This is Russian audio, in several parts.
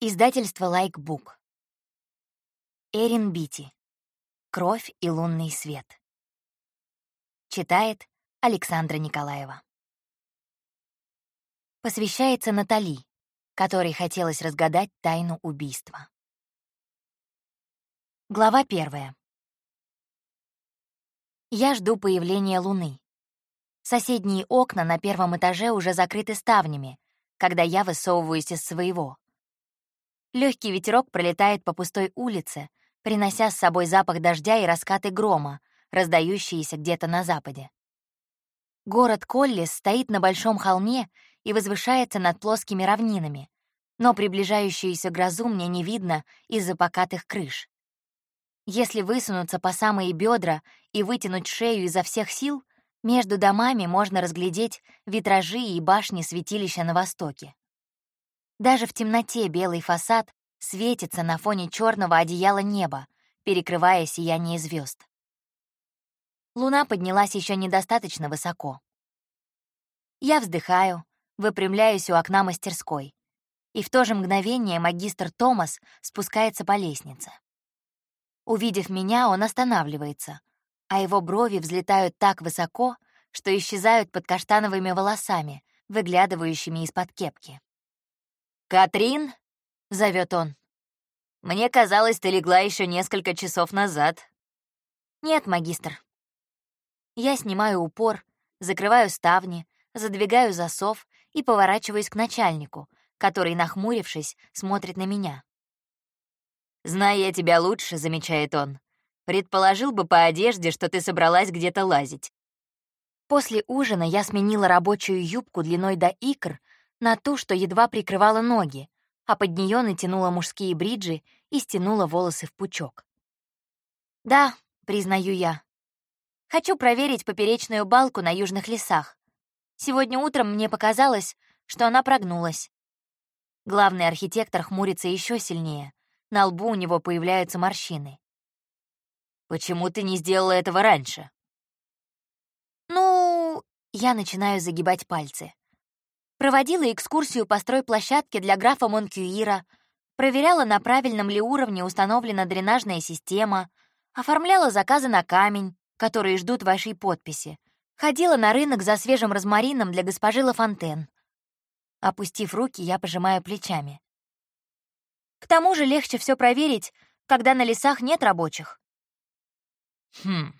Издательство Лайкбук. Эрин Бити. Кровь и лунный свет. Читает Александра Николаева. Посвящается Натали, которой хотелось разгадать тайну убийства. Глава первая. Я жду появления Луны. Соседние окна на первом этаже уже закрыты ставнями, когда я высовываюсь из своего. Легкий ветерок пролетает по пустой улице, принося с собой запах дождя и раскаты грома, раздающиеся где-то на западе. Город Коллис стоит на большом холме и возвышается над плоскими равнинами, но приближающуюся грозу мне не видно из-за покатых крыш. Если высунуться по самые бедра и вытянуть шею изо всех сил, между домами можно разглядеть витражи и башни святилища на востоке. Даже в темноте белый фасад светится на фоне черного одеяла неба, перекрывая сияние звезд. Луна поднялась еще недостаточно высоко. Я вздыхаю, выпрямляюсь у окна мастерской, и в то же мгновение магистр Томас спускается по лестнице. Увидев меня, он останавливается, а его брови взлетают так высоко, что исчезают под каштановыми волосами, выглядывающими из-под кепки. «Катрин?» — зовет он. «Мне казалось, ты легла еще несколько часов назад». «Нет, магистр». Я снимаю упор, закрываю ставни, задвигаю засов и поворачиваюсь к начальнику, который, нахмурившись, смотрит на меня. «Зная тебя лучше», — замечает он, «предположил бы по одежде, что ты собралась где-то лазить». После ужина я сменила рабочую юбку длиной до икр на ту, что едва прикрывала ноги, а под нее натянула мужские бриджи и стянула волосы в пучок. «Да», — признаю я. «Хочу проверить поперечную балку на южных лесах. Сегодня утром мне показалось, что она прогнулась». Главный архитектор хмурится еще сильнее. На лбу у него появляются морщины. «Почему ты не сделала этого раньше?» «Ну...» — я начинаю загибать пальцы. Проводила экскурсию по стройплощадке для графа Монкьюира, проверяла, на правильном ли уровне установлена дренажная система, оформляла заказы на камень, которые ждут вашей подписи, ходила на рынок за свежим розмарином для госпожи Лафонтен. Опустив руки, я пожимаю плечами. К тому же легче все проверить, когда на лесах нет рабочих. Хм.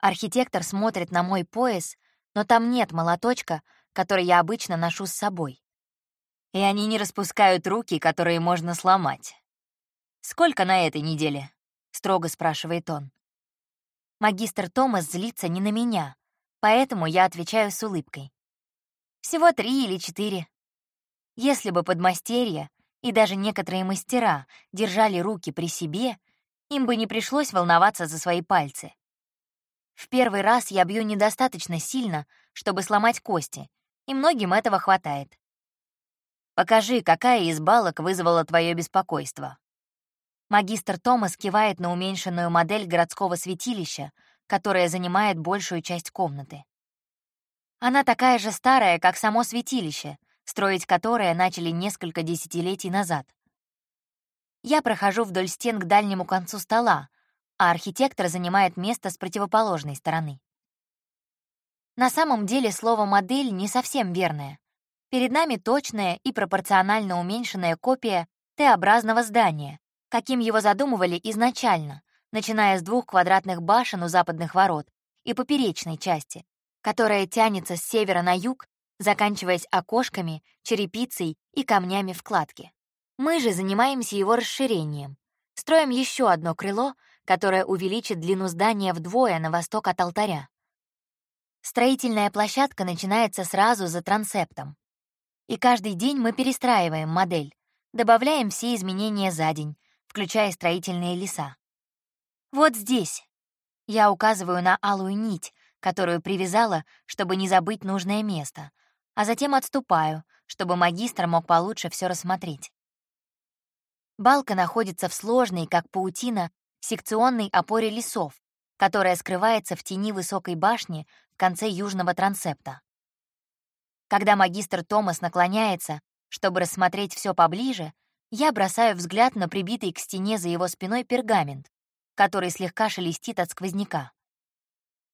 Архитектор смотрит на мой пояс, но там нет молоточка, который я обычно ношу с собой. И они не распускают руки, которые можно сломать. «Сколько на этой неделе?» — строго спрашивает он. Магистр Томас злится не на меня, поэтому я отвечаю с улыбкой. Всего три или четыре. Если бы подмастерья и даже некоторые мастера держали руки при себе, им бы не пришлось волноваться за свои пальцы. В первый раз я бью недостаточно сильно, чтобы сломать кости, и многим этого хватает. Покажи, какая из балок вызвала твое беспокойство. Магистр Томас кивает на уменьшенную модель городского святилища, которая занимает большую часть комнаты. Она такая же старая, как само святилище, строить которое начали несколько десятилетий назад. Я прохожу вдоль стен к дальнему концу стола, а архитектор занимает место с противоположной стороны. На самом деле слово «модель» не совсем верное. Перед нами точная и пропорционально уменьшенная копия Т-образного здания, каким его задумывали изначально, начиная с двух квадратных башен у западных ворот и поперечной части, которая тянется с севера на юг, заканчиваясь окошками, черепицей и камнями вкладки. Мы же занимаемся его расширением. Строим еще одно крыло, которое увеличит длину здания вдвое на восток от алтаря. Строительная площадка начинается сразу за трансептом. И каждый день мы перестраиваем модель, добавляем все изменения за день, включая строительные леса. Вот здесь. Я указываю на алую нить, которую привязала, чтобы не забыть нужное место, а затем отступаю, чтобы магистр мог получше все рассмотреть. Балка находится в сложной, как паутина, секционной опоре лесов, которая скрывается в тени высокой башни конце южного трансепта. Когда магистр Томас наклоняется, чтобы рассмотреть все поближе, Я бросаю взгляд на прибитый к стене за его спиной пергамент, который слегка шелестит от сквозняка.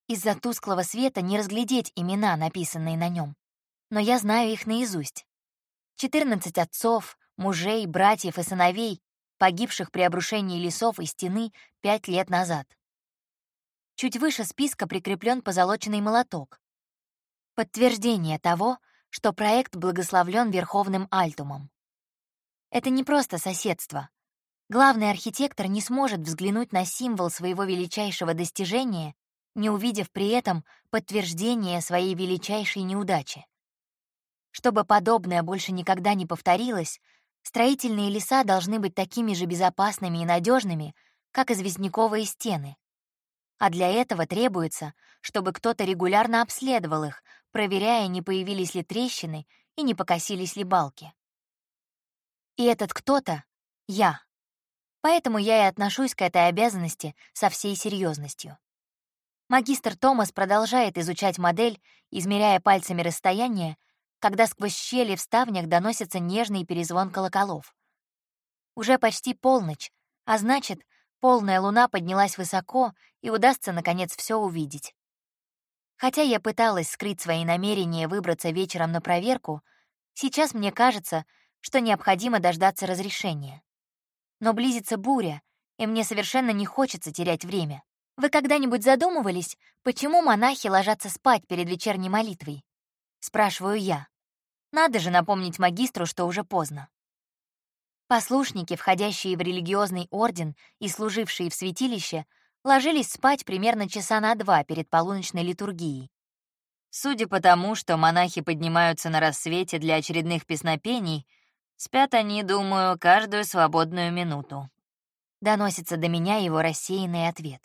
Из-за тусклого света не разглядеть имена, написанные на нем, но я знаю их наизусть. 14 отцов, мужей, братьев и сыновей, погибших при обрушении лесов и стены пять лет назад. Чуть выше списка прикреплен позолоченный молоток. Подтверждение того, что проект благословлен Верховным Альтумом. Это не просто соседство. Главный архитектор не сможет взглянуть на символ своего величайшего достижения, не увидев при этом подтверждение своей величайшей неудачи. Чтобы подобное больше никогда не повторилось, строительные леса должны быть такими же безопасными и надежными, как известняковые стены. А для этого требуется, чтобы кто-то регулярно обследовал их, проверяя, не появились ли трещины и не покосились ли балки. И этот кто-то — я. Поэтому я и отношусь к этой обязанности со всей серьезностью. Магистр Томас продолжает изучать модель, измеряя пальцами расстояние, когда сквозь щели в ставнях доносится нежный перезвон колоколов. Уже почти полночь, а значит, полная луна поднялась высоко, и удастся, наконец, все увидеть. Хотя я пыталась скрыть свои намерения выбраться вечером на проверку, сейчас мне кажется, что необходимо дождаться разрешения. Но близится буря, и мне совершенно не хочется терять время. Вы когда-нибудь задумывались, почему монахи ложатся спать перед вечерней молитвой? Спрашиваю я. Надо же напомнить магистру, что уже поздно. Послушники, входящие в религиозный орден и служившие в святилище, ложились спать примерно часа на два перед полуночной литургией. Судя по тому, что монахи поднимаются на рассвете для очередных песнопений, спят они, думаю, каждую свободную минуту. Доносится до меня его рассеянный ответ.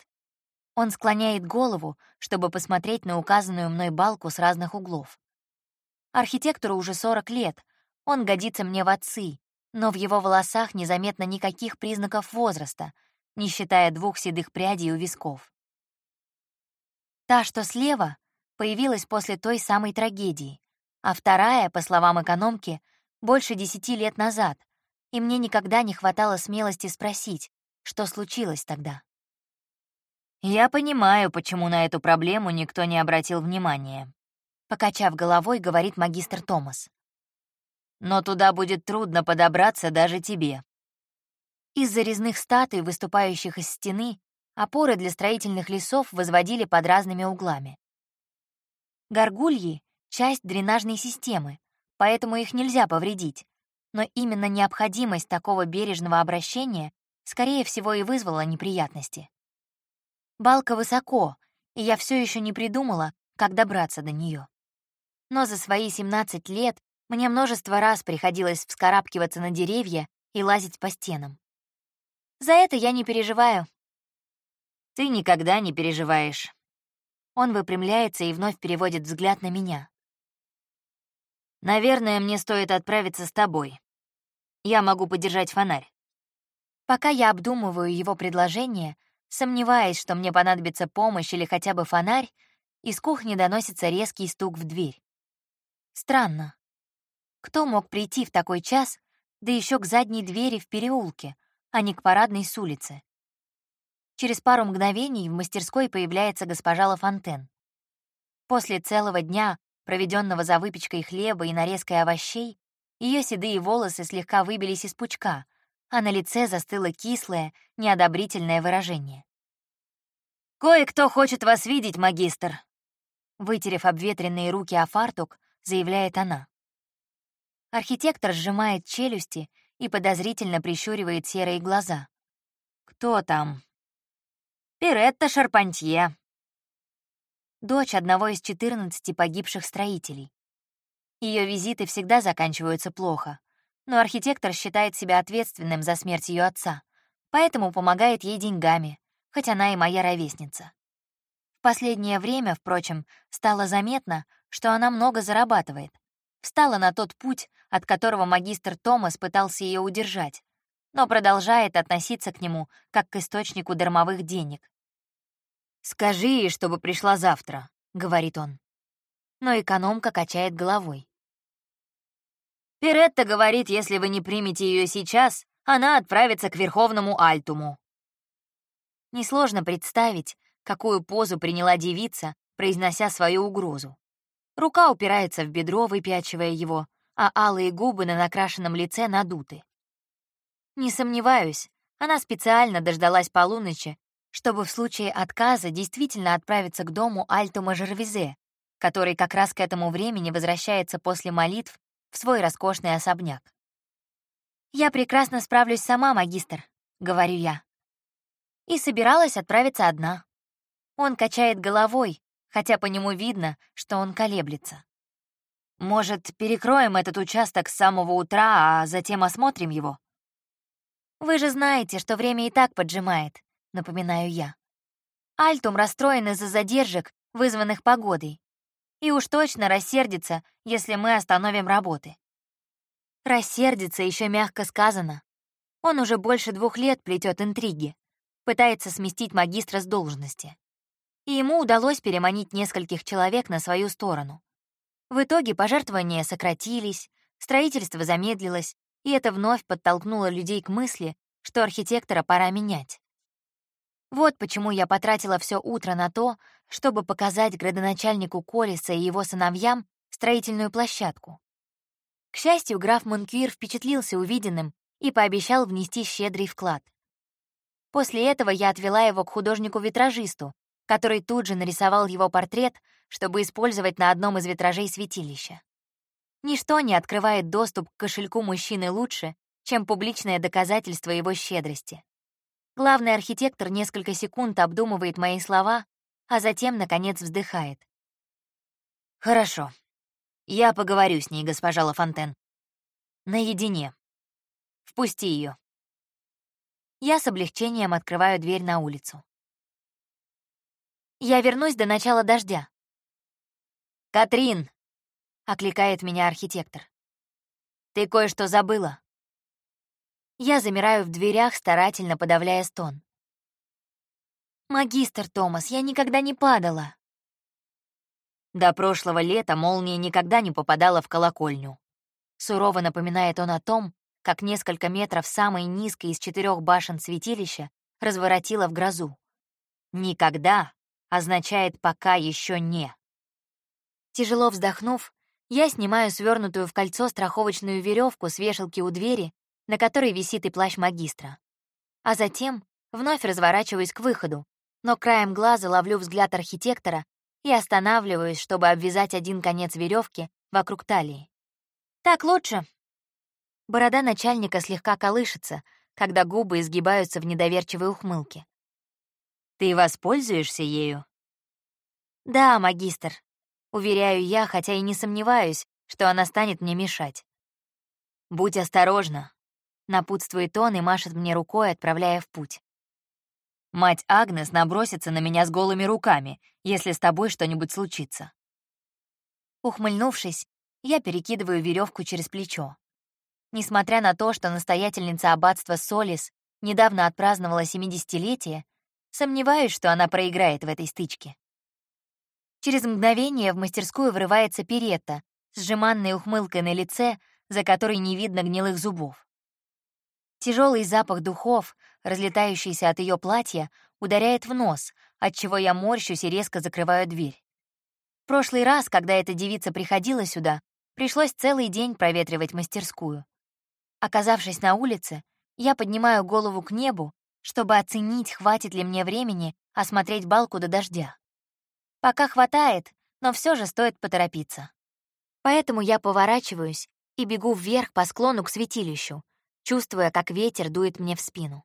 Он склоняет голову, чтобы посмотреть на указанную мной балку с разных углов. Архитектору уже 40 лет, он годится мне в отцы, но в его волосах незаметно никаких признаков возраста, не считая двух седых прядей у висков. Та, что слева, появилась после той самой трагедии, а вторая, по словам экономки, больше десяти лет назад, и мне никогда не хватало смелости спросить, что случилось тогда. Я понимаю, почему на эту проблему никто не обратил внимания. Покачав головой, говорит магистр Томас. «Но туда будет трудно подобраться даже тебе». Из-за резных статуй, выступающих из стены, опоры для строительных лесов возводили под разными углами. Горгульи — часть дренажной системы, поэтому их нельзя повредить, но именно необходимость такого бережного обращения скорее всего и вызвала неприятности. Балка высоко, и я все еще не придумала, как добраться до нее но за свои 17 лет мне множество раз приходилось вскарабкиваться на деревья и лазить по стенам. За это я не переживаю. Ты никогда не переживаешь. Он выпрямляется и вновь переводит взгляд на меня. Наверное, мне стоит отправиться с тобой. Я могу подержать фонарь. Пока я обдумываю его предложение, сомневаясь, что мне понадобится помощь или хотя бы фонарь, из кухни доносится резкий стук в дверь. Странно. Кто мог прийти в такой час, да еще к задней двери в переулке, а не к парадной с улицы? Через пару мгновений в мастерской появляется госпожа Лафонтен. После целого дня, проведенного за выпечкой хлеба и нарезкой овощей, ее седые волосы слегка выбились из пучка, а на лице застыло кислое, неодобрительное выражение. «Кое-кто хочет вас видеть, магистр!» Вытерев обветренные руки о фартук, — заявляет она. Архитектор сжимает челюсти и подозрительно прищуривает серые глаза. «Кто там?» «Пиретта Шарпантье», дочь одного из 14 погибших строителей. Ее визиты всегда заканчиваются плохо, но архитектор считает себя ответственным за смерть ее отца, поэтому помогает ей деньгами, хоть она и моя ровесница. В последнее время, впрочем, стало заметно, что она много зарабатывает. Встала на тот путь, от которого магистр Томас пытался ее удержать, но продолжает относиться к нему как к источнику дармовых денег. «Скажи ей, чтобы пришла завтра», — говорит он. Но экономка качает головой. «Пиретта говорит, если вы не примете ее сейчас, она отправится к Верховному Альтуму. Несложно представить, какую позу приняла девица, произнося свою угрозу. Рука упирается в бедро, выпячивая его, а алые губы на накрашенном лице надуты. Не сомневаюсь, она специально дождалась полуночи, чтобы в случае отказа действительно отправиться к дому Альтума Жервизе, который как раз к этому времени возвращается после молитв в свой роскошный особняк. «Я прекрасно справлюсь сама, магистр», — говорю я. И собиралась отправиться одна. Он качает головой, хотя по нему видно, что он колеблется. «Может, перекроем этот участок с самого утра, а затем осмотрим его?» «Вы же знаете, что время и так поджимает», — напоминаю я. Альтум расстроен из-за задержек, вызванных погодой. И уж точно рассердится, если мы остановим работы. Рассердится еще мягко сказано. Он уже больше двух лет плетет интриги, пытается сместить магистра с должности. И ему удалось переманить нескольких человек на свою сторону. В итоге пожертвования сократились, строительство замедлилось, и это вновь подтолкнуло людей к мысли, что архитектора пора менять. Вот почему я потратила все утро на то, чтобы показать градоначальнику Колеса и его сыновьям строительную площадку. К счастью, граф Монкюир впечатлился увиденным и пообещал внести щедрый вклад. После этого я отвела его к художнику-витражисту, который тут же нарисовал его портрет, чтобы использовать на одном из витражей святилища. Ничто не открывает доступ к кошельку мужчины лучше, чем публичное доказательство его щедрости. Главный архитектор несколько секунд обдумывает мои слова, а затем, наконец, вздыхает. «Хорошо. Я поговорю с ней, госпожа Лафонтен. Наедине. Впусти ее. Я с облегчением открываю дверь на улицу. Я вернусь до начала дождя. «Катрин!» — окликает меня архитектор. «Ты кое-что забыла». Я замираю в дверях, старательно подавляя стон. «Магистр Томас, я никогда не падала». До прошлого лета молния никогда не попадала в колокольню. Сурово напоминает он о том, как несколько метров самой низкой из четырех башен святилища разворотила в грозу. Никогда означает «пока еще не». Тяжело вздохнув, я снимаю свернутую в кольцо страховочную веревку с вешалки у двери на которой висит и плащ магистра. А затем вновь разворачиваюсь к выходу, но краем глаза ловлю взгляд архитектора и останавливаюсь, чтобы обвязать один конец веревки вокруг талии. «Так лучше». Борода начальника слегка колышется, когда губы изгибаются в недоверчивой ухмылке. «Ты воспользуешься ею?» «Да, магистр», — уверяю я, хотя и не сомневаюсь, что она станет мне мешать. «Будь осторожна, Напутствует он и машет мне рукой, отправляя в путь. Мать Агнес набросится на меня с голыми руками, если с тобой что-нибудь случится. Ухмыльнувшись, я перекидываю веревку через плечо. Несмотря на то, что настоятельница аббатства Солис недавно отпраздновала 70-летие, сомневаюсь, что она проиграет в этой стычке. Через мгновение в мастерскую врывается Перетта с сжиманной ухмылкой на лице, за которой не видно гнилых зубов. Тяжелый запах духов, разлетающийся от ее платья, ударяет в нос, отчего я морщусь и резко закрываю дверь. В прошлый раз, когда эта девица приходила сюда, пришлось целый день проветривать мастерскую. Оказавшись на улице, я поднимаю голову к небу, чтобы оценить, хватит ли мне времени осмотреть балку до дождя. Пока хватает, но все же стоит поторопиться. Поэтому я поворачиваюсь и бегу вверх по склону к святилищу, чувствуя, как ветер дует мне в спину.